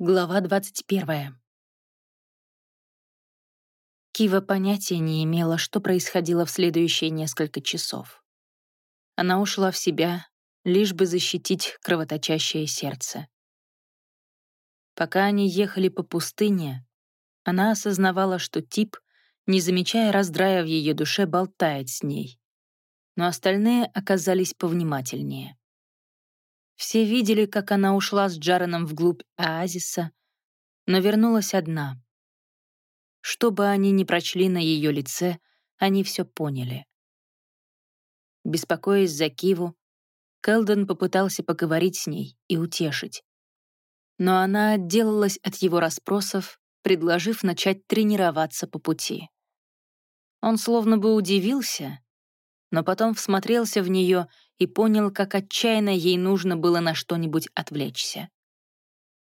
Глава 21. Кива понятия не имела, что происходило в следующие несколько часов. Она ушла в себя, лишь бы защитить кровоточащее сердце. Пока они ехали по пустыне, она осознавала, что тип, не замечая раздрая в ее душе, болтает с ней. Но остальные оказались повнимательнее. Все видели, как она ушла с Джареном вглубь оазиса, но вернулась одна. Что бы они ни прочли на ее лице, они все поняли. Беспокоясь за Киву, Келден попытался поговорить с ней и утешить. Но она отделалась от его расспросов, предложив начать тренироваться по пути. Он словно бы удивился, но потом всмотрелся в нее и понял, как отчаянно ей нужно было на что-нибудь отвлечься.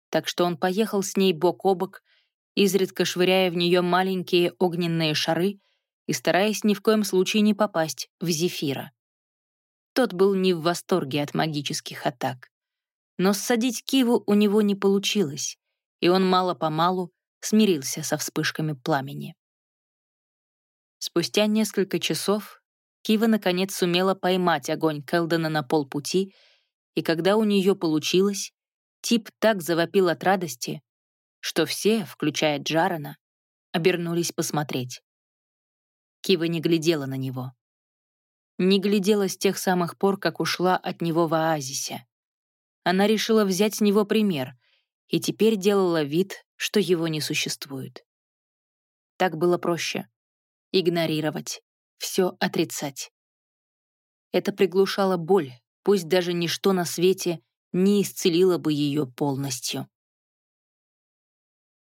Так что он поехал с ней бок о бок, изредка швыряя в нее маленькие огненные шары и стараясь ни в коем случае не попасть в Зефира. Тот был не в восторге от магических атак. Но ссадить Киву у него не получилось, и он мало-помалу смирился со вспышками пламени. Спустя несколько часов Кива наконец сумела поймать огонь Келдена на полпути, и когда у нее получилось, тип так завопил от радости, что все, включая Джарена, обернулись посмотреть. Кива не глядела на него. Не глядела с тех самых пор, как ушла от него в оазисе. Она решила взять с него пример и теперь делала вид, что его не существует. Так было проще — игнорировать, все отрицать. Это приглушало боль, пусть даже ничто на свете не исцелило бы ее полностью.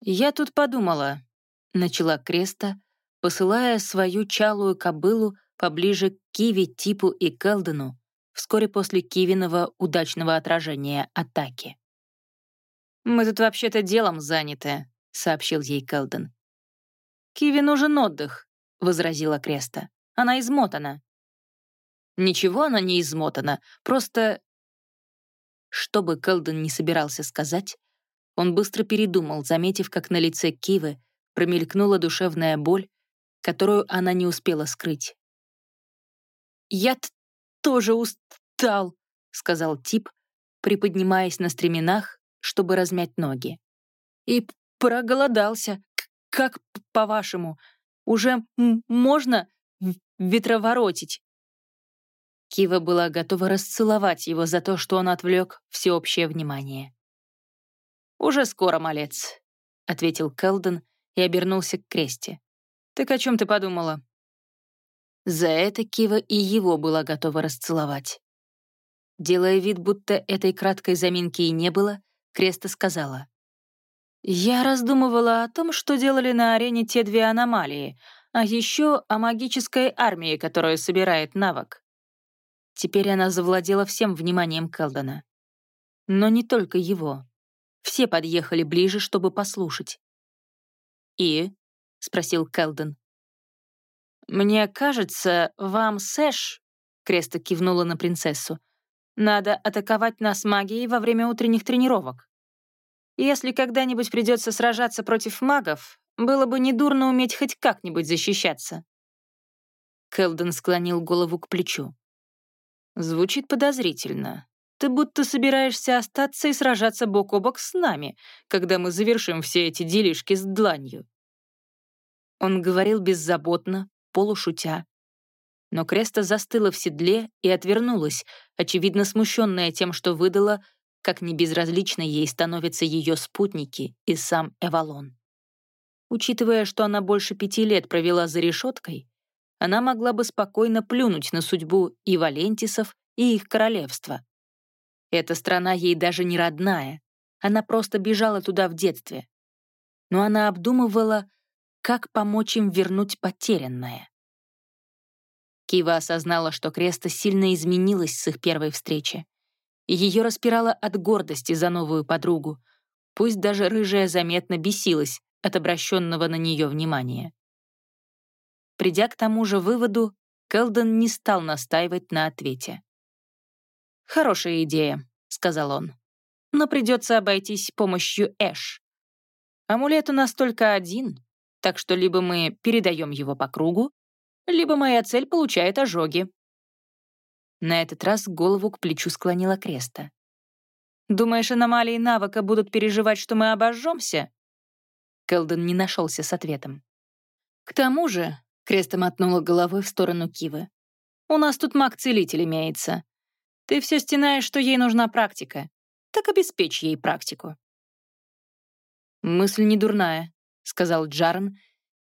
«Я тут подумала», — начала Креста, посылая свою чалую кобылу поближе к Киви, Типу и Келдену вскоре после Кивиного удачного отражения атаки. «Мы тут вообще-то делом заняты», — сообщил ей Келден. «Киви нужен отдых», — возразила Креста. «Она измотана». «Ничего она не измотана, просто...» Что бы Келден не собирался сказать, он быстро передумал, заметив, как на лице Кивы промелькнула душевная боль, которую она не успела скрыть. «Я тоже устал», — сказал тип, приподнимаясь на стременах, чтобы размять ноги. «И проголодался. Как по-вашему? Уже можно ветроворотить?» Кива была готова расцеловать его за то, что он отвлек всеобщее внимание. «Уже скоро, малец», — ответил Келден и обернулся к Кресте. «Так о чем ты подумала?» За это Кива и его была готова расцеловать. Делая вид, будто этой краткой заминки и не было, Креста сказала. «Я раздумывала о том, что делали на арене те две аномалии, а еще о магической армии, которая собирает навык. Теперь она завладела всем вниманием Келдона. Но не только его. Все подъехали ближе, чтобы послушать. «И?» — спросил Келден. «Мне кажется, вам, Сэш...» — Креста кивнула на принцессу. «Надо атаковать нас магией во время утренних тренировок. Если когда-нибудь придется сражаться против магов, было бы недурно уметь хоть как-нибудь защищаться». Келден склонил голову к плечу. «Звучит подозрительно. Ты будто собираешься остаться и сражаться бок о бок с нами, когда мы завершим все эти делишки с дланью». Он говорил беззаботно, полушутя. Но Креста застыла в седле и отвернулась, очевидно смущенная тем, что выдала, как небезразлично ей становятся ее спутники и сам Эвалон. Учитывая, что она больше пяти лет провела за решеткой, она могла бы спокойно плюнуть на судьбу и Валентисов, и их королевства. Эта страна ей даже не родная, она просто бежала туда в детстве. Но она обдумывала, как помочь им вернуть потерянное. Кива осознала, что Креста сильно изменилась с их первой встречи, ее распирало от гордости за новую подругу, пусть даже рыжая заметно бесилась, от обращенного на нее внимания. Придя к тому же выводу, Келден не стал настаивать на ответе. «Хорошая идея», — сказал он. но придется обойтись помощью Эш. Амулет у нас только один, так что либо мы передаем его по кругу, либо моя цель получает ожоги. На этот раз голову к плечу склонила Креста. «Думаешь, аномалии навыка будут переживать, что мы обожжемся?» Келден не нашелся с ответом. «К тому же», — Креста мотнула головой в сторону Кивы, «у нас тут маг-целитель имеется. Ты все стенаешь, что ей нужна практика. Так обеспечь ей практику». «Мысль не дурная», — сказал Джарн,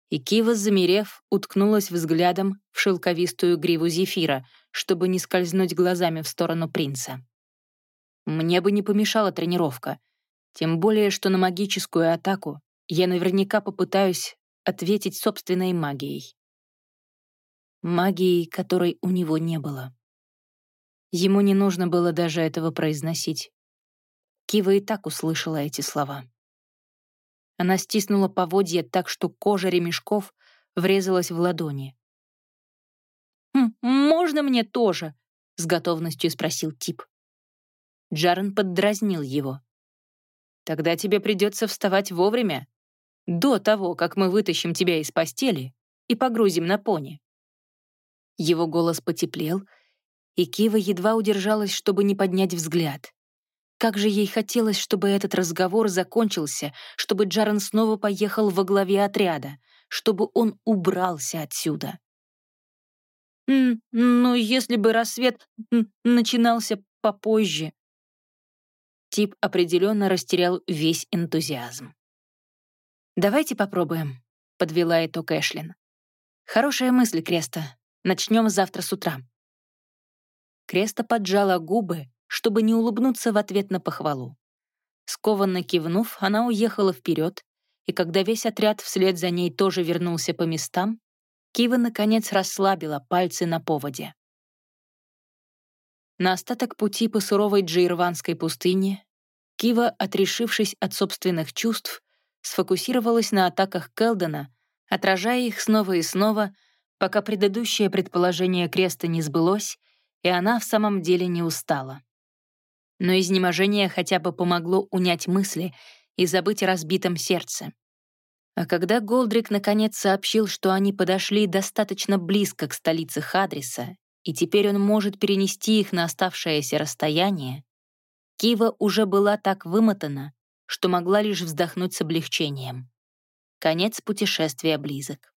и Кива, замерев, уткнулась взглядом в шелковистую гриву зефира, чтобы не скользнуть глазами в сторону принца. Мне бы не помешала тренировка, тем более, что на магическую атаку я наверняка попытаюсь ответить собственной магией. Магией, которой у него не было. Ему не нужно было даже этого произносить. Кива и так услышала эти слова. Она стиснула поводья так, что кожа ремешков врезалась в ладони. «Можно мне тоже?» — с готовностью спросил тип. Джарен поддразнил его. «Тогда тебе придется вставать вовремя, до того, как мы вытащим тебя из постели и погрузим на пони». Его голос потеплел, и Кива едва удержалась, чтобы не поднять взгляд. Как же ей хотелось, чтобы этот разговор закончился, чтобы Джарен снова поехал во главе отряда, чтобы он убрался отсюда. «Ну, если бы рассвет начинался попозже». Тип определенно растерял весь энтузиазм. «Давайте попробуем», — подвела итог Эшлин. «Хорошая мысль, Креста. Начнем завтра с утра». Креста поджала губы, чтобы не улыбнуться в ответ на похвалу. Скованно кивнув, она уехала вперед, и когда весь отряд вслед за ней тоже вернулся по местам, Кива, наконец, расслабила пальцы на поводе. На остаток пути по суровой джейрванской пустыне Кива, отрешившись от собственных чувств, сфокусировалась на атаках Келдена, отражая их снова и снова, пока предыдущее предположение Креста не сбылось, и она в самом деле не устала но изнеможение хотя бы помогло унять мысли и забыть о разбитом сердце. А когда Голдрик наконец сообщил, что они подошли достаточно близко к столице Хадриса, и теперь он может перенести их на оставшееся расстояние, Кива уже была так вымотана, что могла лишь вздохнуть с облегчением. Конец путешествия близок.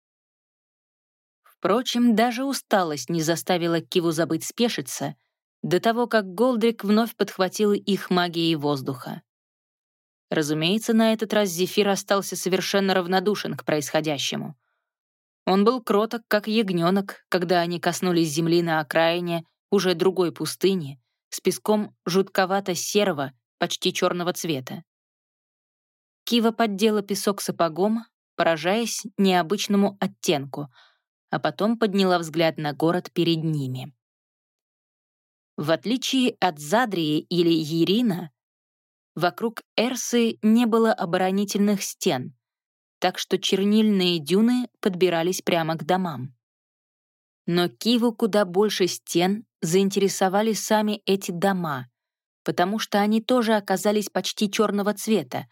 Впрочем, даже усталость не заставила Киву забыть спешиться — до того, как Голдрик вновь подхватил их магией воздуха. Разумеется, на этот раз Зефир остался совершенно равнодушен к происходящему. Он был кроток, как ягненок, когда они коснулись земли на окраине уже другой пустыни с песком жутковато-серого, почти черного цвета. Кива поддела песок сапогом, поражаясь необычному оттенку, а потом подняла взгляд на город перед ними. В отличие от Задрии или Ерина, вокруг Эрсы не было оборонительных стен, так что чернильные дюны подбирались прямо к домам. Но Киву куда больше стен заинтересовали сами эти дома, потому что они тоже оказались почти черного цвета,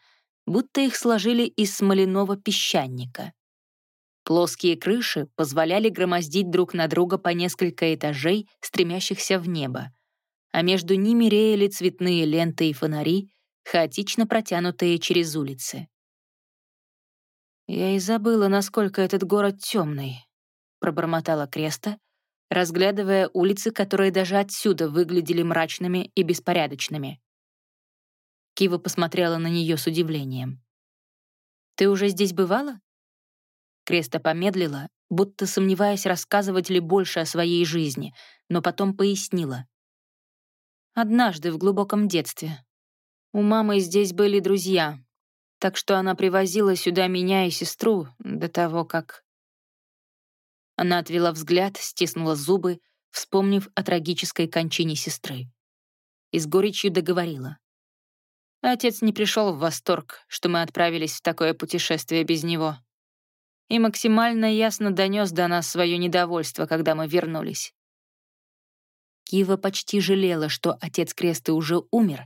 будто их сложили из смоляного песчаника. Плоские крыши позволяли громоздить друг на друга по несколько этажей, стремящихся в небо а между ними реяли цветные ленты и фонари, хаотично протянутые через улицы. «Я и забыла, насколько этот город темный», — пробормотала Креста, разглядывая улицы, которые даже отсюда выглядели мрачными и беспорядочными. Кива посмотрела на нее с удивлением. «Ты уже здесь бывала?» Креста помедлила, будто сомневаясь, рассказывать ли больше о своей жизни, но потом пояснила. Однажды в глубоком детстве. У мамы здесь были друзья, так что она привозила сюда меня и сестру до того, как... Она отвела взгляд, стиснула зубы, вспомнив о трагической кончине сестры. И с горечью договорила. Отец не пришел в восторг, что мы отправились в такое путешествие без него. И максимально ясно донес до нас свое недовольство, когда мы вернулись. Кива почти жалела, что отец Кресты уже умер,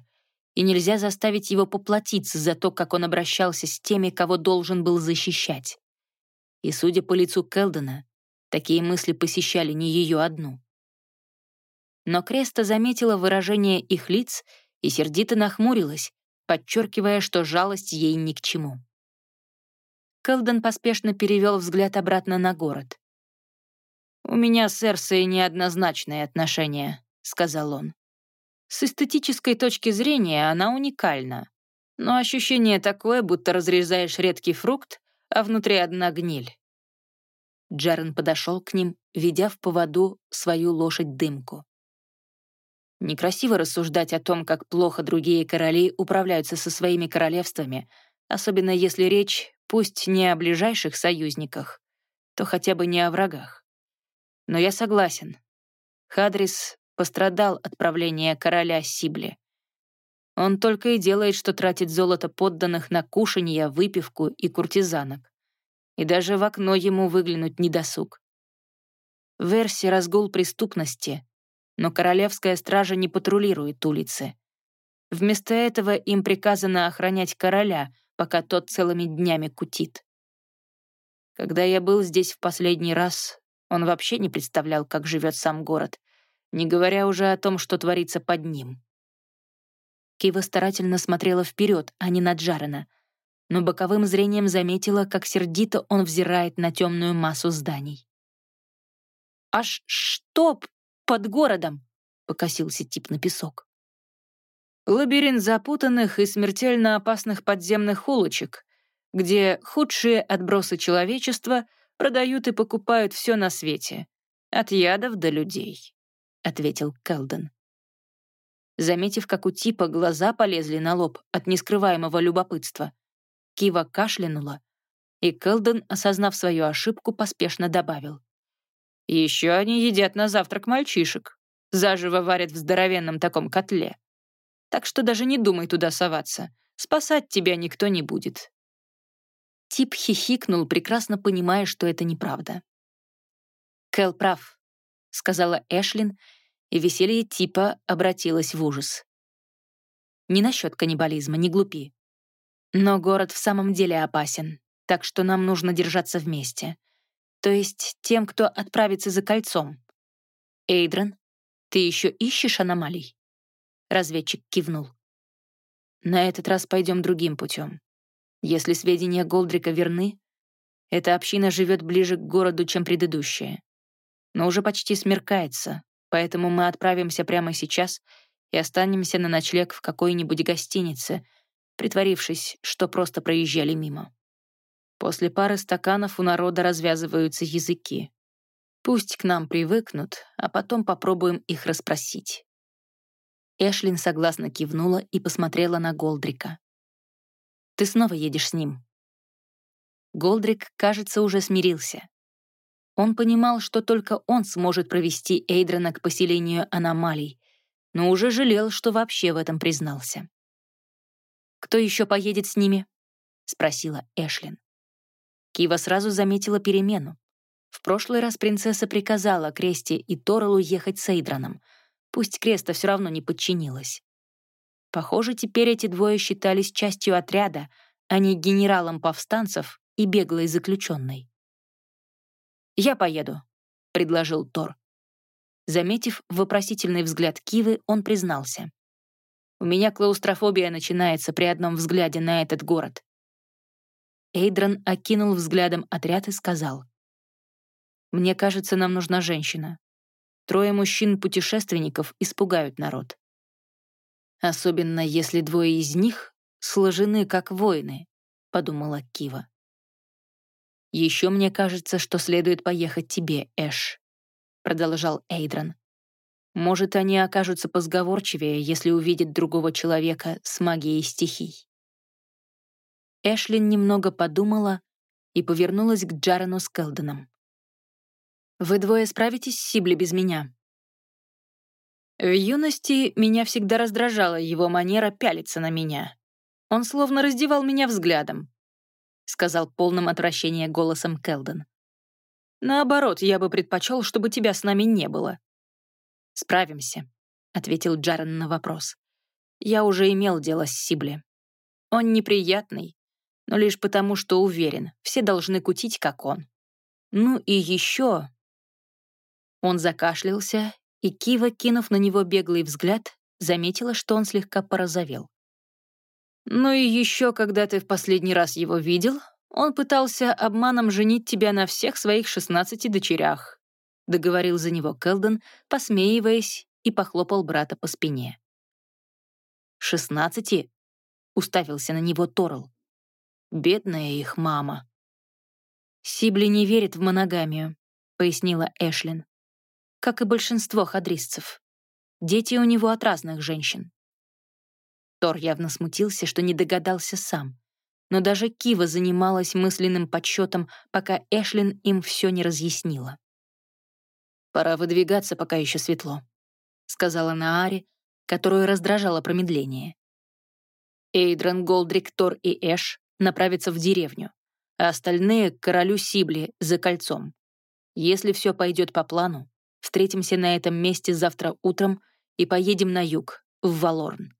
и нельзя заставить его поплатиться за то, как он обращался с теми, кого должен был защищать. И, судя по лицу Келдена, такие мысли посещали не ее одну. Но Креста заметила выражение их лиц и сердито нахмурилась, подчеркивая, что жалость ей ни к чему. Келден поспешно перевел взгляд обратно на город. «У меня с Эрсой неоднозначные отношения», — сказал он. «С эстетической точки зрения она уникальна, но ощущение такое, будто разрезаешь редкий фрукт, а внутри одна гниль». Джарен подошел к ним, ведя в поводу свою лошадь-дымку. Некрасиво рассуждать о том, как плохо другие короли управляются со своими королевствами, особенно если речь пусть не о ближайших союзниках, то хотя бы не о врагах. Но я согласен. Хадрис пострадал от правления короля Сибли. Он только и делает, что тратит золото подданных на кушанье, выпивку и куртизанок. И даже в окно ему выглянуть не досуг. В Версе разгул преступности, но королевская стража не патрулирует улицы. Вместо этого им приказано охранять короля, пока тот целыми днями кутит. Когда я был здесь в последний раз, он вообще не представлял, как живет сам город, не говоря уже о том, что творится под ним. Кива старательно смотрела вперед, а не на Джарена, но боковым зрением заметила, как сердито он взирает на темную массу зданий. «Аж что под городом?» — покосился тип на песок. Лабиринт запутанных и смертельно опасных подземных улочек, где худшие отбросы человечества продают и покупают все на свете, от ядов до людей», — ответил Келден. Заметив, как у типа глаза полезли на лоб от нескрываемого любопытства, Кива кашлянула, и Келден, осознав свою ошибку, поспешно добавил. «Еще они едят на завтрак мальчишек, заживо варят в здоровенном таком котле так что даже не думай туда соваться. Спасать тебя никто не будет». Тип хихикнул, прекрасно понимая, что это неправда. «Кэл прав», — сказала Эшлин, и веселье типа обратилось в ужас. «Не насчет каннибализма, не глупи. Но город в самом деле опасен, так что нам нужно держаться вместе. То есть тем, кто отправится за кольцом. Эйдрон, ты еще ищешь аномалий?» Разведчик кивнул. На этот раз пойдем другим путем. Если сведения Голдрика верны, эта община живет ближе к городу, чем предыдущая. Но уже почти смеркается, поэтому мы отправимся прямо сейчас и останемся на ночлег в какой-нибудь гостинице, притворившись, что просто проезжали мимо. После пары стаканов у народа развязываются языки. Пусть к нам привыкнут, а потом попробуем их расспросить. Эшлин согласно кивнула и посмотрела на Голдрика. «Ты снова едешь с ним». Голдрик, кажется, уже смирился. Он понимал, что только он сможет провести Эйдрона к поселению аномалий, но уже жалел, что вообще в этом признался. «Кто еще поедет с ними?» — спросила Эшлин. Кива сразу заметила перемену. В прошлый раз принцесса приказала Кресте и Торелу ехать с Эйдроном — Пусть Креста все равно не подчинилась. Похоже, теперь эти двое считались частью отряда, а не генералом повстанцев и беглой заключенной. «Я поеду», — предложил Тор. Заметив вопросительный взгляд Кивы, он признался. «У меня клаустрофобия начинается при одном взгляде на этот город». Эйдрон окинул взглядом отряд и сказал. «Мне кажется, нам нужна женщина. Трое мужчин-путешественников испугают народ. Особенно если двое из них сложены как воины, подумала Кива. Еще мне кажется, что следует поехать тебе, Эш, продолжал Эйдрон. Может, они окажутся позговорчивее, если увидят другого человека с магией стихий. Эшлин немного подумала и повернулась к Джарену с Келденом. Вы двое справитесь с Сибли без меня?» В юности меня всегда раздражала его манера пялиться на меня. Он словно раздевал меня взглядом, — сказал полным отвращения голосом Келден. «Наоборот, я бы предпочел, чтобы тебя с нами не было». «Справимся», — ответил Джарен на вопрос. я уже имел дело с Сибли. Он неприятный, но лишь потому, что уверен, все должны кутить, как он. Ну и еще... Он закашлялся, и Кива, кинув на него беглый взгляд, заметила, что он слегка порозовел. «Ну и еще, когда ты в последний раз его видел, он пытался обманом женить тебя на всех своих шестнадцати дочерях», договорил за него Келден, посмеиваясь, и похлопал брата по спине. «Шестнадцати?» — уставился на него Торл. «Бедная их мама». «Сибли не верит в моногамию», — пояснила Эшлин. «Как и большинство хадрисцев. Дети у него от разных женщин». Тор явно смутился, что не догадался сам. Но даже Кива занималась мысленным подсчетом, пока Эшлин им все не разъяснила. «Пора выдвигаться, пока еще светло», — сказала Наари, которую раздражало промедление. Эйдрен, Голдрик, Тор и Эш направятся в деревню, а остальные — к королю Сибли за кольцом. Если все пойдет по плану, встретимся на этом месте завтра утром и поедем на юг, в Валорн.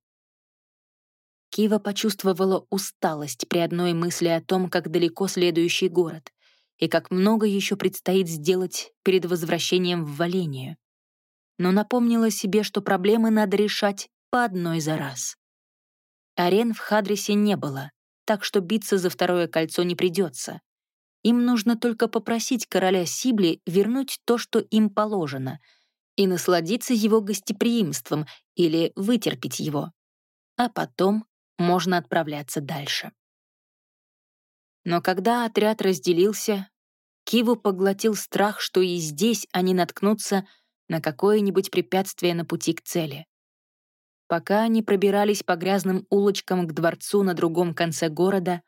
Кива почувствовала усталость при одной мысли о том, как далеко следующий город и как много еще предстоит сделать перед возвращением в Валению но напомнила себе, что проблемы надо решать по одной за раз. Арен в Хадрисе не было, так что биться за второе кольцо не придется. Им нужно только попросить короля Сибли вернуть то, что им положено, и насладиться его гостеприимством или вытерпеть его. А потом можно отправляться дальше. Но когда отряд разделился, Киву поглотил страх, что и здесь они наткнутся на какое-нибудь препятствие на пути к цели. Пока они пробирались по грязным улочкам к дворцу на другом конце города,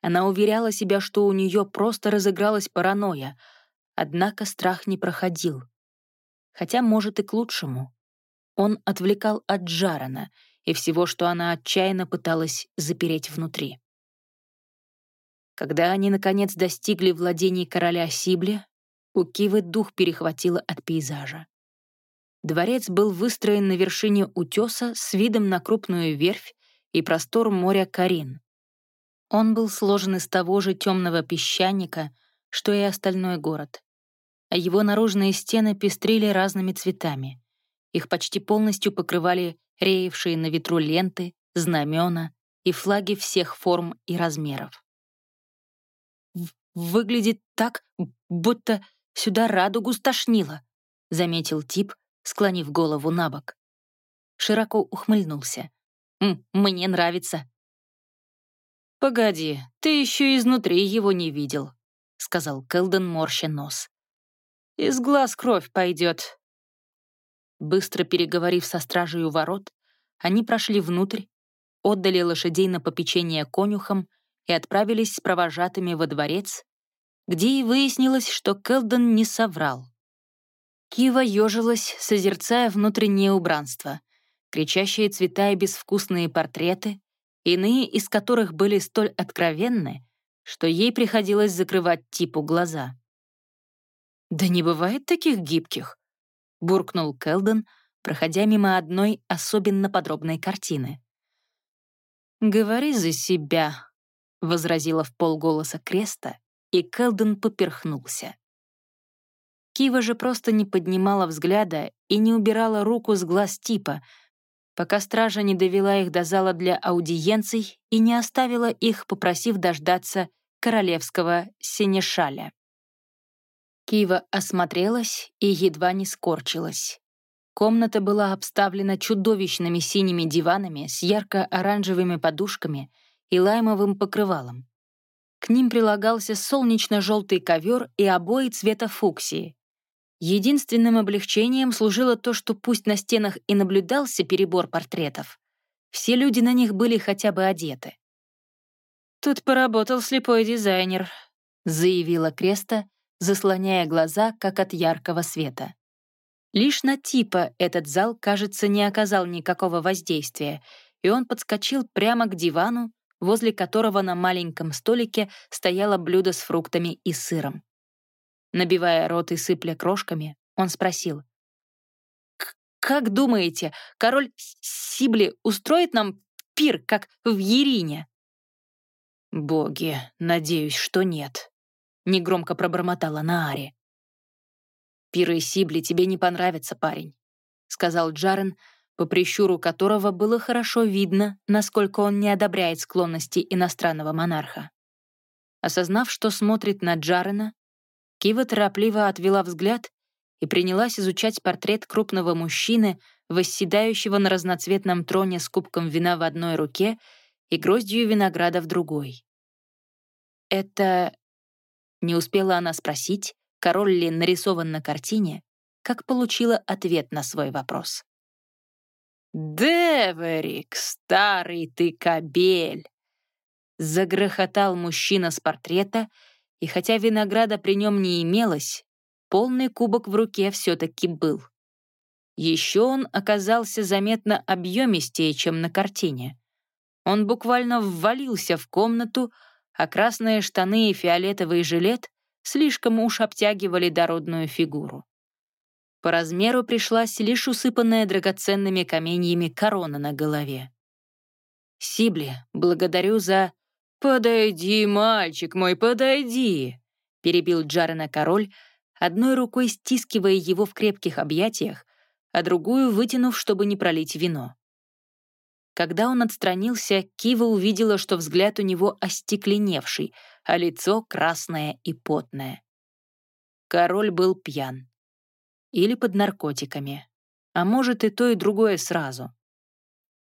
она уверяла себя, что у нее просто разыгралась паранойя, однако страх не проходил. Хотя, может, и к лучшему. Он отвлекал от Джарана и всего, что она отчаянно пыталась запереть внутри. Когда они, наконец, достигли владений короля Сибли, у Кивы дух перехватило от пейзажа. Дворец был выстроен на вершине утеса с видом на крупную верфь и простор моря Карин. Он был сложен из того же темного песчаника, что и остальной город. А его наружные стены пестрили разными цветами. Их почти полностью покрывали реевшие на ветру ленты, знамена и флаги всех форм и размеров. «Выглядит так, будто сюда радугу стошнило», — заметил тип, склонив голову на бок. Широко ухмыльнулся. «М, «Мне нравится». «Погоди, ты еще изнутри его не видел», — сказал Келден, морща нос. «Из глаз кровь пойдет». Быстро переговорив со стражей у ворот, они прошли внутрь, отдали лошадей на попечение конюхам и отправились с провожатыми во дворец, где и выяснилось, что Келден не соврал. Кива ежилась, созерцая внутреннее убранство, кричащие цвета и безвкусные портреты, иные из которых были столь откровенны, что ей приходилось закрывать типу глаза. «Да не бывает таких гибких», — буркнул Келден, проходя мимо одной особенно подробной картины. «Говори за себя», — возразила в полголоса Креста, и Келден поперхнулся. Кива же просто не поднимала взгляда и не убирала руку с глаз типа, пока стража не довела их до зала для аудиенций и не оставила их, попросив дождаться королевского синешаля. Кива осмотрелась и едва не скорчилась. Комната была обставлена чудовищными синими диванами с ярко-оранжевыми подушками и лаймовым покрывалом. К ним прилагался солнечно-желтый ковер и обои цвета фуксии, Единственным облегчением служило то, что пусть на стенах и наблюдался перебор портретов, все люди на них были хотя бы одеты. «Тут поработал слепой дизайнер», — заявила Креста, заслоняя глаза, как от яркого света. Лишь на типа этот зал, кажется, не оказал никакого воздействия, и он подскочил прямо к дивану, возле которого на маленьком столике стояло блюдо с фруктами и сыром. Набивая рот и сыпля крошками, он спросил. как думаете, король Сибли устроит нам пир, как в Ерине?» «Боги, надеюсь, что нет», — негромко пробормотала Наари. «Пиры Сибли тебе не понравятся, парень», — сказал Джарен, по прищуру которого было хорошо видно, насколько он не одобряет склонности иностранного монарха. Осознав, что смотрит на Джарена, Кива торопливо отвела взгляд и принялась изучать портрет крупного мужчины, восседающего на разноцветном троне с кубком вина в одной руке и гроздью винограда в другой. «Это...» — не успела она спросить, король ли нарисован на картине, как получила ответ на свой вопрос. «Деверик, старый ты кобель!» Загрохотал мужчина с портрета, и хотя винограда при нем не имелось, полный кубок в руке все-таки был. Еще он оказался заметно объемистее, чем на картине. Он буквально ввалился в комнату, а красные штаны и фиолетовый жилет слишком уж обтягивали дородную фигуру. По размеру пришлась лишь усыпанная драгоценными каменьями корона на голове. «Сибли, благодарю за...» «Подойди, мальчик мой, подойди!» — перебил Джарена король, одной рукой стискивая его в крепких объятиях, а другую вытянув, чтобы не пролить вино. Когда он отстранился, Кива увидела, что взгляд у него остекленевший, а лицо красное и потное. Король был пьян. Или под наркотиками. А может, и то, и другое сразу.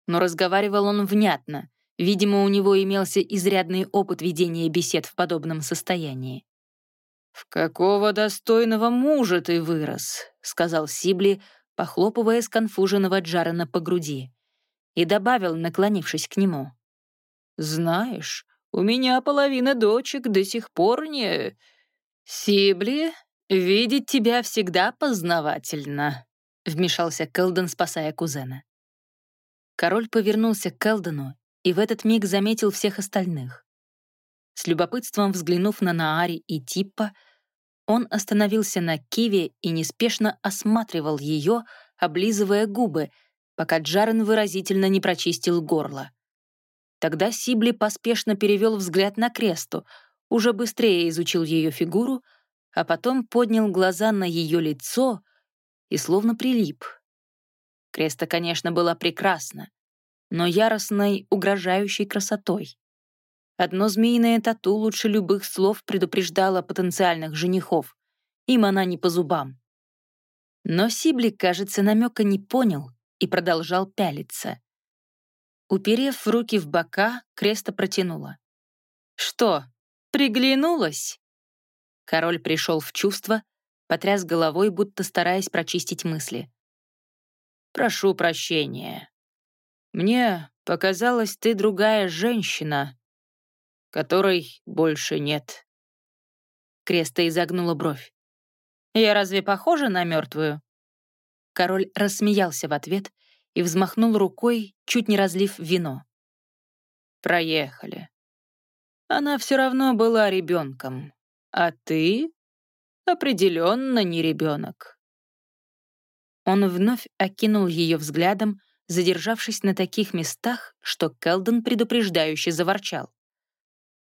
Но разговаривал он внятно. Видимо, у него имелся изрядный опыт ведения бесед в подобном состоянии. «В какого достойного мужа ты вырос?» — сказал Сибли, похлопывая сконфуженного Джарена по груди. И добавил, наклонившись к нему. «Знаешь, у меня половина дочек до сих пор не...» «Сибли, видеть тебя всегда познавательно», — вмешался Келден, спасая кузена. Король повернулся к Келдену и в этот миг заметил всех остальных. С любопытством взглянув на Наари и Типпа, он остановился на Киве и неспешно осматривал ее, облизывая губы, пока Джарен выразительно не прочистил горло. Тогда Сибли поспешно перевел взгляд на Кресту, уже быстрее изучил ее фигуру, а потом поднял глаза на ее лицо и словно прилип. Креста, конечно, была прекрасна, но яростной, угрожающей красотой. Одно змеиное тату лучше любых слов предупреждало потенциальных женихов. Им она не по зубам. Но Сибли, кажется, намека не понял и продолжал пялиться. Уперев руки в бока, Креста протянула. «Что, приглянулась?» Король пришел в чувство, потряс головой, будто стараясь прочистить мысли. «Прошу прощения. Мне показалось, ты другая женщина, которой больше нет». Креста изогнула бровь. «Я разве похожа на мертвую?» Король рассмеялся в ответ и взмахнул рукой, чуть не разлив вино. «Проехали. Она все равно была ребенком, а ты определенно не ребенок». Он вновь окинул ее взглядом, задержавшись на таких местах, что Келден предупреждающе заворчал.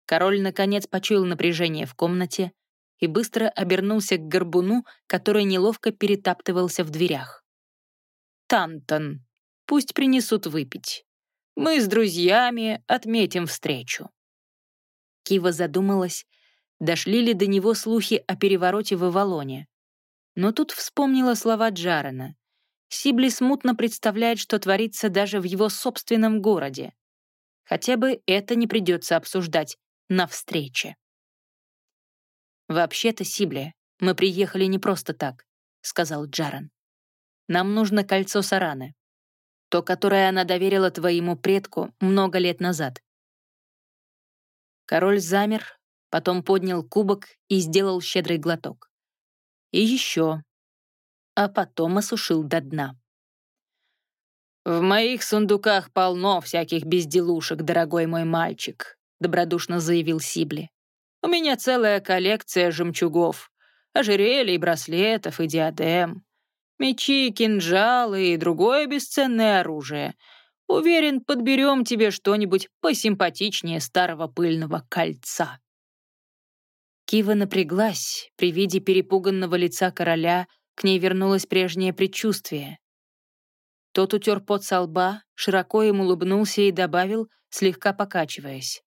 Король, наконец, почуял напряжение в комнате и быстро обернулся к горбуну, который неловко перетаптывался в дверях. «Тантон, пусть принесут выпить. Мы с друзьями отметим встречу». Кива задумалась, дошли ли до него слухи о перевороте в Авалоне. Но тут вспомнила слова Джарена. Сибли смутно представляет, что творится даже в его собственном городе. Хотя бы это не придется обсуждать на встрече. «Вообще-то, Сибли, мы приехали не просто так», — сказал Джарен. «Нам нужно кольцо Сараны. То, которое она доверила твоему предку много лет назад». Король замер, потом поднял кубок и сделал щедрый глоток. И еще. А потом осушил до дна. «В моих сундуках полно всяких безделушек, дорогой мой мальчик», — добродушно заявил Сибли. У меня целая коллекция жемчугов, ожерелий, браслетов и диадем. Мечи, кинжалы и другое бесценное оружие. Уверен, подберем тебе что-нибудь посимпатичнее старого пыльного кольца». Кива напряглась. При виде перепуганного лица короля к ней вернулось прежнее предчувствие. Тот утер пот со лба, широко им улыбнулся и добавил, слегка покачиваясь.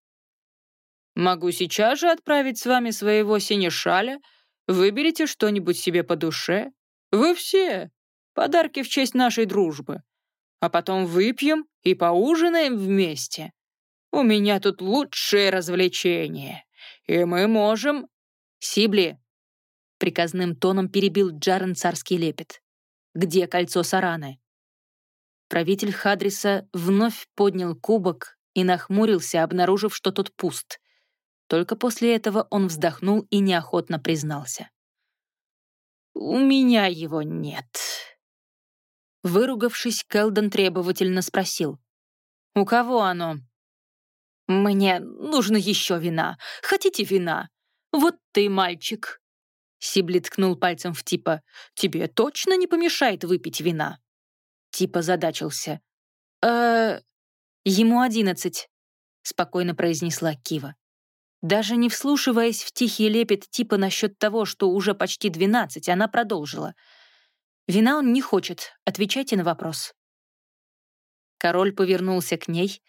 «Могу сейчас же отправить с вами своего синешаля. Выберите что-нибудь себе по душе. Вы все. Подарки в честь нашей дружбы. А потом выпьем и поужинаем вместе. У меня тут лучшее развлечение. И мы можем...» «Сибли!» — приказным тоном перебил Джарен царский лепет. «Где кольцо Сараны?» Правитель Хадриса вновь поднял кубок и нахмурился, обнаружив, что тот пуст. Только после этого он вздохнул и неохотно признался. «У меня его нет». Выругавшись, Келден требовательно спросил. «У кого оно?» «Мне нужно еще вина. Хотите вина? Вот ты, мальчик!» Сибли ткнул пальцем в Типа. «Тебе точно не помешает выпить вина?» Типа задачился. «Э, ему одиннадцать», — спокойно произнесла Кива. Даже не вслушиваясь в тихий лепет типа насчет того, что уже почти двенадцать, она продолжила. «Вина он не хочет. Отвечайте на вопрос». Король повернулся к ней,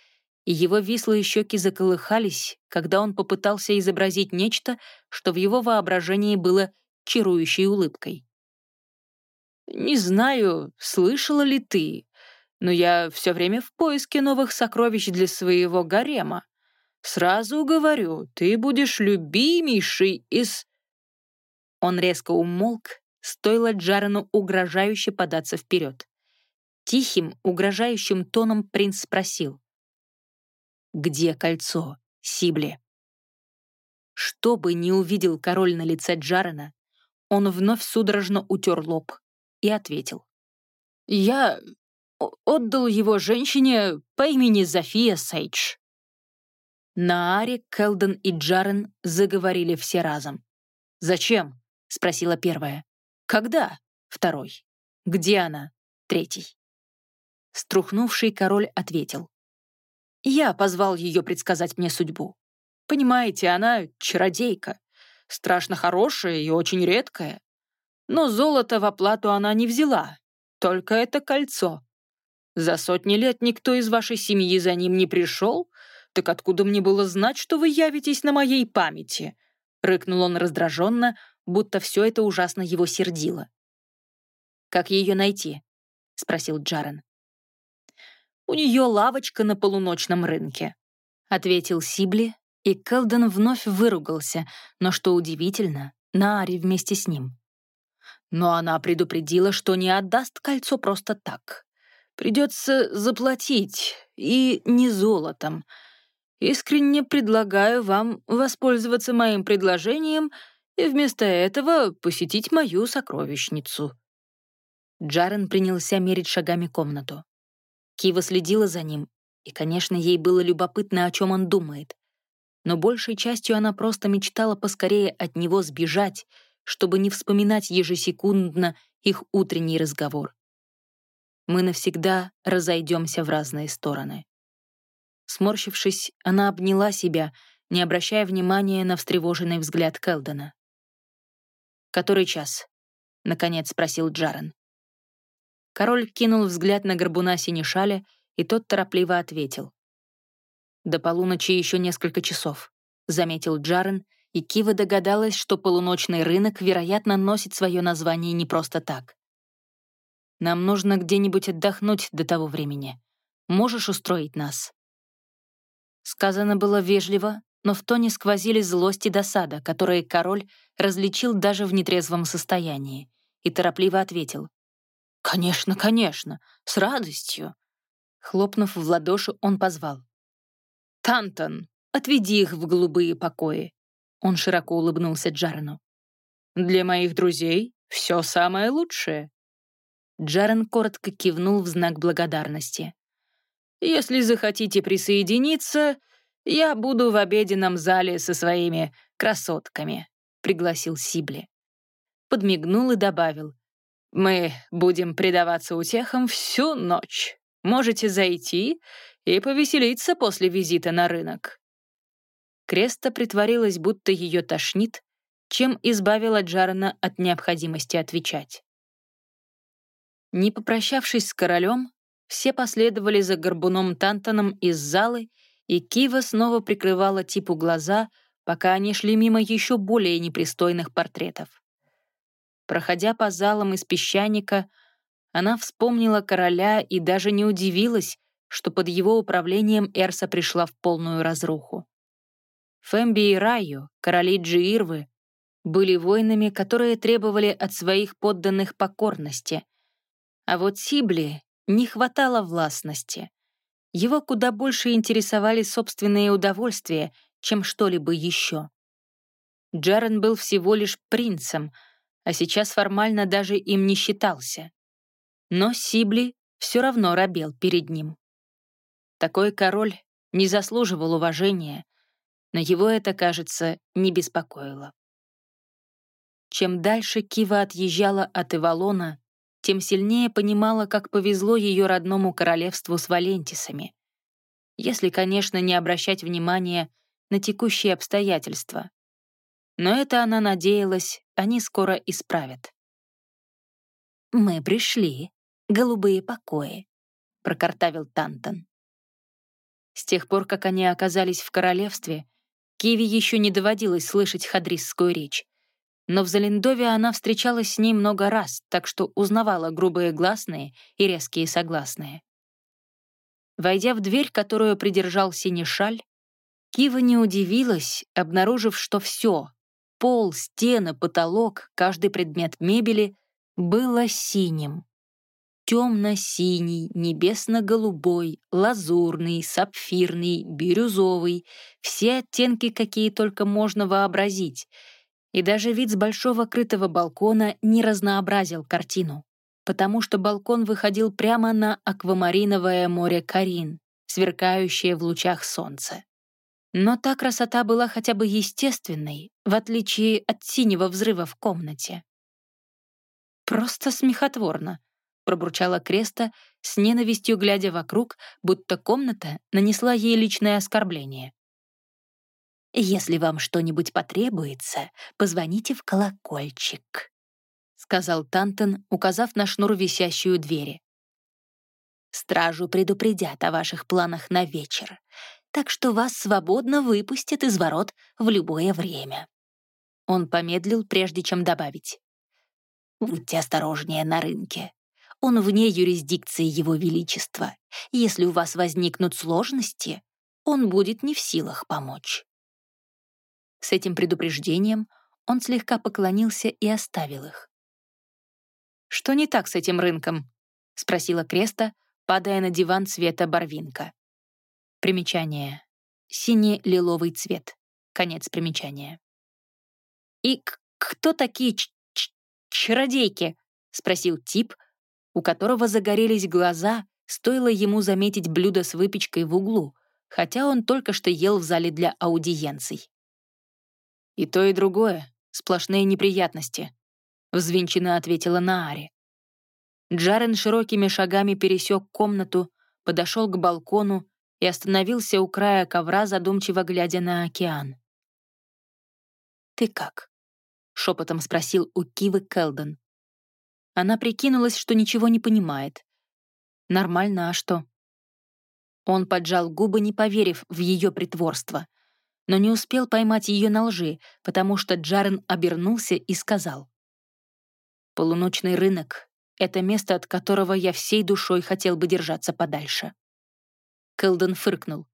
и его вислые щеки заколыхались, когда он попытался изобразить нечто, что в его воображении было чарующей улыбкой. «Не знаю, слышала ли ты, но я все время в поиске новых сокровищ для своего гарема. Сразу говорю, ты будешь любимейший из...» Он резко умолк, стоило Джарену угрожающе податься вперед. Тихим, угрожающим тоном принц спросил. «Где кольцо, Сибли?» Что бы ни увидел король на лице Джарена, он вновь судорожно утер лоб и ответил. «Я отдал его женщине по имени Зофия Сейдж». На Аре, Келден и Джарен заговорили все разом. «Зачем?» — спросила первая. «Когда?» — второй. «Где она?» — третий. Струхнувший король ответил. «Я позвал ее предсказать мне судьбу. Понимаете, она чародейка, страшно хорошая и очень редкая. Но золото в оплату она не взяла, только это кольцо. За сотни лет никто из вашей семьи за ним не пришел, «Так откуда мне было знать, что вы явитесь на моей памяти?» — рыкнул он раздраженно, будто все это ужасно его сердило. «Как ее найти?» — спросил Джарен. «У нее лавочка на полуночном рынке», — ответил Сибли, и Келден вновь выругался, но, что удивительно, Наари вместе с ним. Но она предупредила, что не отдаст кольцо просто так. Придется заплатить, и не золотом, Искренне предлагаю вам воспользоваться моим предложением и вместо этого посетить мою сокровищницу». Джарен принялся мерить шагами комнату. Кива следила за ним, и, конечно, ей было любопытно, о чем он думает. Но большей частью она просто мечтала поскорее от него сбежать, чтобы не вспоминать ежесекундно их утренний разговор. Мы навсегда разойдемся в разные стороны. Сморщившись, она обняла себя, не обращая внимания на встревоженный взгляд Келдена. «Который час?» — наконец спросил Джарен. Король кинул взгляд на горбуна Синишаля, и тот торопливо ответил. «До полуночи еще несколько часов», — заметил Джарен, и Кива догадалась, что полуночный рынок, вероятно, носит свое название не просто так. «Нам нужно где-нибудь отдохнуть до того времени. Можешь устроить нас?» Сказано было вежливо, но в тоне сквозили злость и досада, которые король различил даже в нетрезвом состоянии, и торопливо ответил. «Конечно, конечно, с радостью!» Хлопнув в ладоши, он позвал. «Тантон, отведи их в голубые покои!» Он широко улыбнулся Джарену. «Для моих друзей все самое лучшее!» Джарен коротко кивнул в знак благодарности. Если захотите присоединиться, я буду в обеденном зале со своими красотками», — пригласил Сибли. Подмигнул и добавил. Мы будем предаваться утехам всю ночь. Можете зайти и повеселиться после визита на рынок». Креста притворилась, будто ее тошнит, чем избавила Джарена от необходимости отвечать. Не попрощавшись с королем, все последовали за горбуном Тантоном из залы, и Кива снова прикрывала типу глаза, пока они шли мимо еще более непристойных портретов. Проходя по залам из песчаника, она вспомнила короля и даже не удивилась, что под его управлением Эрса пришла в полную разруху. Фэмби и Райо, короли Джиирвы, были воинами, которые требовали от своих подданных покорности, а вот Сибли не хватало властности. Его куда больше интересовали собственные удовольствия, чем что-либо еще. Джарен был всего лишь принцем, а сейчас формально даже им не считался. Но Сибли все равно робел перед ним. Такой король не заслуживал уважения, но его это, кажется, не беспокоило. Чем дальше Кива отъезжала от Ивалона, тем сильнее понимала, как повезло ее родному королевству с Валентисами. Если, конечно, не обращать внимания на текущие обстоятельства. Но это она надеялась, они скоро исправят. «Мы пришли. Голубые покои», — прокартавил Тантон. С тех пор, как они оказались в королевстве, Киви еще не доводилось слышать хадрисскую речь но в Залендове она встречалась с ней много раз, так что узнавала грубые гласные и резкие согласные. Войдя в дверь, которую придержал синий шаль, Кива не удивилась, обнаружив, что все — пол, стены, потолок, каждый предмет мебели — было синим. Темно-синий, небесно-голубой, лазурный, сапфирный, бирюзовый — все оттенки, какие только можно вообразить — и даже вид с большого крытого балкона не разнообразил картину, потому что балкон выходил прямо на аквамариновое море Карин, сверкающее в лучах солнца. Но та красота была хотя бы естественной, в отличие от синего взрыва в комнате. «Просто смехотворно», — пробурчала Креста, с ненавистью глядя вокруг, будто комната нанесла ей личное оскорбление. «Если вам что-нибудь потребуется, позвоните в колокольчик», — сказал Тантон, указав на шнур, висящую двери. «Стражу предупредят о ваших планах на вечер, так что вас свободно выпустят из ворот в любое время». Он помедлил, прежде чем добавить. «Будьте осторожнее на рынке. Он вне юрисдикции Его Величества. Если у вас возникнут сложности, он будет не в силах помочь». С этим предупреждением он слегка поклонился и оставил их. «Что не так с этим рынком?» — спросила Креста, падая на диван цвета барвинка. Примечание. Синий-лиловый цвет. Конец примечания. «И кто такие чародейки?» — спросил тип, у которого загорелись глаза, стоило ему заметить блюдо с выпечкой в углу, хотя он только что ел в зале для аудиенций. «И то, и другое — сплошные неприятности», — взвинченно ответила Наари. Джарен широкими шагами пересек комнату, подошел к балкону и остановился у края ковра, задумчиво глядя на океан. «Ты как?» — шепотом спросил у Кивы Келден. Она прикинулась, что ничего не понимает. «Нормально, а что?» Он поджал губы, не поверив в ее притворство — но не успел поймать ее на лжи, потому что Джарен обернулся и сказал. «Полуночный рынок — это место, от которого я всей душой хотел бы держаться подальше». Кэлден фыркнул.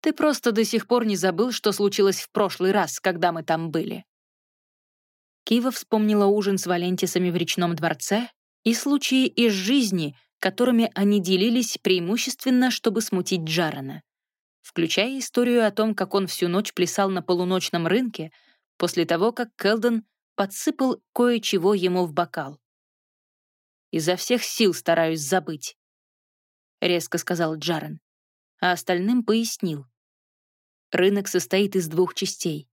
«Ты просто до сих пор не забыл, что случилось в прошлый раз, когда мы там были». Кива вспомнила ужин с Валентисами в речном дворце и случаи из жизни, которыми они делились преимущественно, чтобы смутить Джарена включая историю о том, как он всю ночь плясал на полуночном рынке после того, как Келден подсыпал кое-чего ему в бокал. «Изо всех сил стараюсь забыть», — резко сказал Джарен, а остальным пояснил. Рынок состоит из двух частей.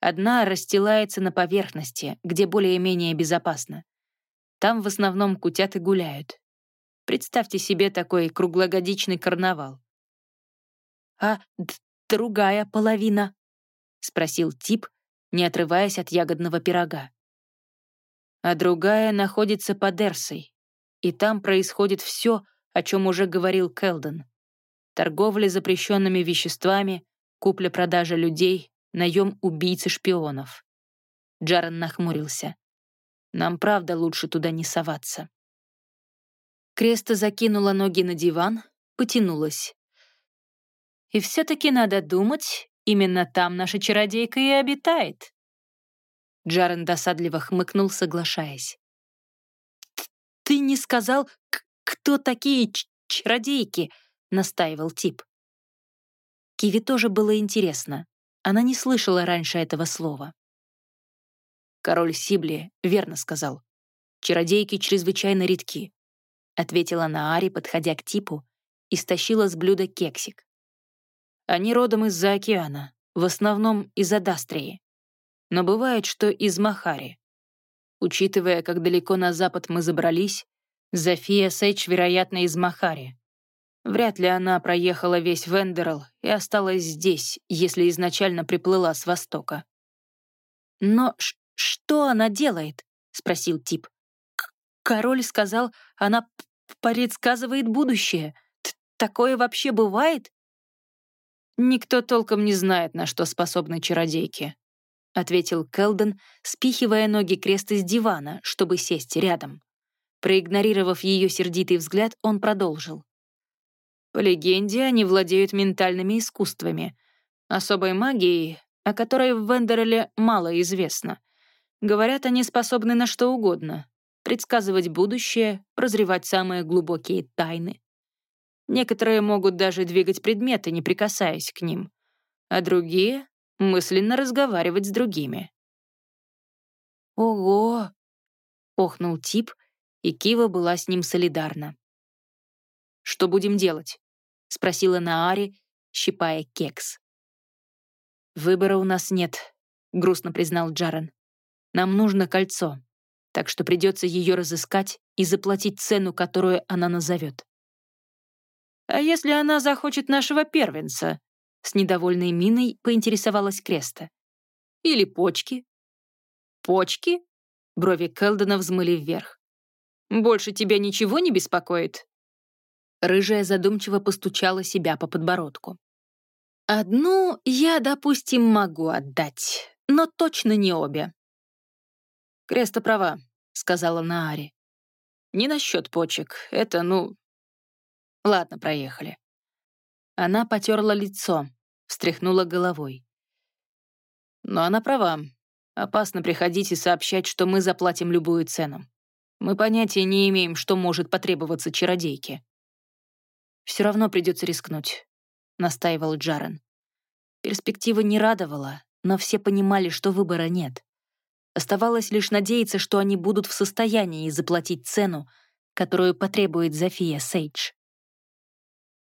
Одна расстилается на поверхности, где более-менее безопасно. Там в основном кутят и гуляют. Представьте себе такой круглогодичный карнавал. «А другая половина?» — спросил тип, не отрываясь от ягодного пирога. А другая находится под Эрсой, и там происходит все, о чем уже говорил Келден. Торговля запрещенными веществами, купля-продажа людей, наем убийц и шпионов. Джарен нахмурился. Нам правда лучше туда не соваться. Креста закинула ноги на диван, потянулась. И все-таки надо думать, именно там наша чародейка и обитает. Джарен досадливо хмыкнул, соглашаясь. «Ты не сказал, кто такие чародейки?» — настаивал тип. Киви тоже было интересно. Она не слышала раньше этого слова. Король Сибли верно сказал. «Чародейки чрезвычайно редки», — ответила Наари, подходя к типу, и стащила с блюда кексик. «Они родом из-за океана, в основном из Адастрии. Но бывает, что из Махари. Учитывая, как далеко на запад мы забрались, Зофия Сэч, вероятно, из Махари. Вряд ли она проехала весь Вендерл и осталась здесь, если изначально приплыла с востока. «Но что она делает?» — спросил Тип. «Король сказал, она предсказывает будущее. Т Такое вообще бывает?» «Никто толком не знает, на что способны чародейки», — ответил Келден, спихивая ноги креста с дивана, чтобы сесть рядом. Проигнорировав ее сердитый взгляд, он продолжил. По легенде, они владеют ментальными искусствами, особой магией, о которой в Вендереле мало известно. Говорят, они способны на что угодно — предсказывать будущее, прозревать самые глубокие тайны. Некоторые могут даже двигать предметы, не прикасаясь к ним, а другие — мысленно разговаривать с другими. «Ого!» — охнул тип, и Кива была с ним солидарна. «Что будем делать?» — спросила Наари, щипая кекс. «Выбора у нас нет», — грустно признал Джарен. «Нам нужно кольцо, так что придется ее разыскать и заплатить цену, которую она назовет». «А если она захочет нашего первенца?» С недовольной миной поинтересовалась Креста. «Или почки?» «Почки?» Брови Келдена взмыли вверх. «Больше тебя ничего не беспокоит?» Рыжая задумчиво постучала себя по подбородку. «Одну я, допустим, могу отдать, но точно не обе». «Креста права», — сказала Наари. «Не насчет почек, это, ну...» «Ладно, проехали». Она потерла лицо, встряхнула головой. «Но она права. Опасно приходить и сообщать, что мы заплатим любую цену. Мы понятия не имеем, что может потребоваться чародейке. Все равно придется рискнуть», — настаивал Джарен. Перспектива не радовала, но все понимали, что выбора нет. Оставалось лишь надеяться, что они будут в состоянии заплатить цену, которую потребует Зофия Сейдж.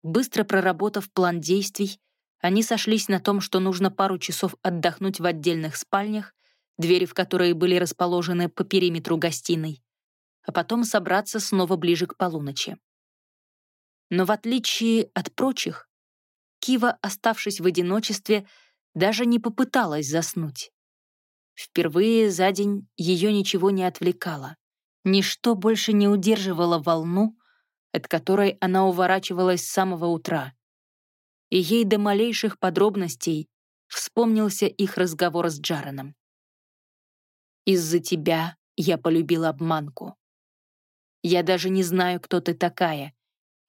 Быстро проработав план действий, они сошлись на том, что нужно пару часов отдохнуть в отдельных спальнях, двери в которые были расположены по периметру гостиной, а потом собраться снова ближе к полуночи. Но в отличие от прочих, Кива, оставшись в одиночестве, даже не попыталась заснуть. Впервые за день ее ничего не отвлекало. Ничто больше не удерживало волну, от которой она уворачивалась с самого утра. И ей до малейших подробностей вспомнился их разговор с Джареном. «Из-за тебя я полюбил обманку. Я даже не знаю, кто ты такая,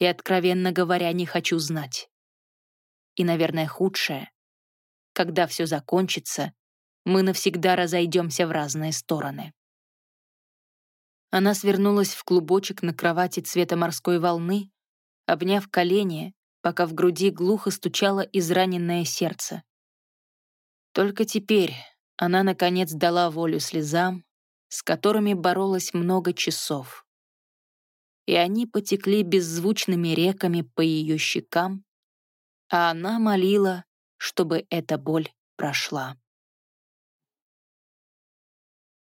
и, откровенно говоря, не хочу знать. И, наверное, худшее, когда все закончится, мы навсегда разойдемся в разные стороны. Она свернулась в клубочек на кровати цвета морской волны, обняв колени, пока в груди глухо стучало израненное сердце. Только теперь она, наконец, дала волю слезам, с которыми боролась много часов и они потекли беззвучными реками по ее щекам, а она молила, чтобы эта боль прошла.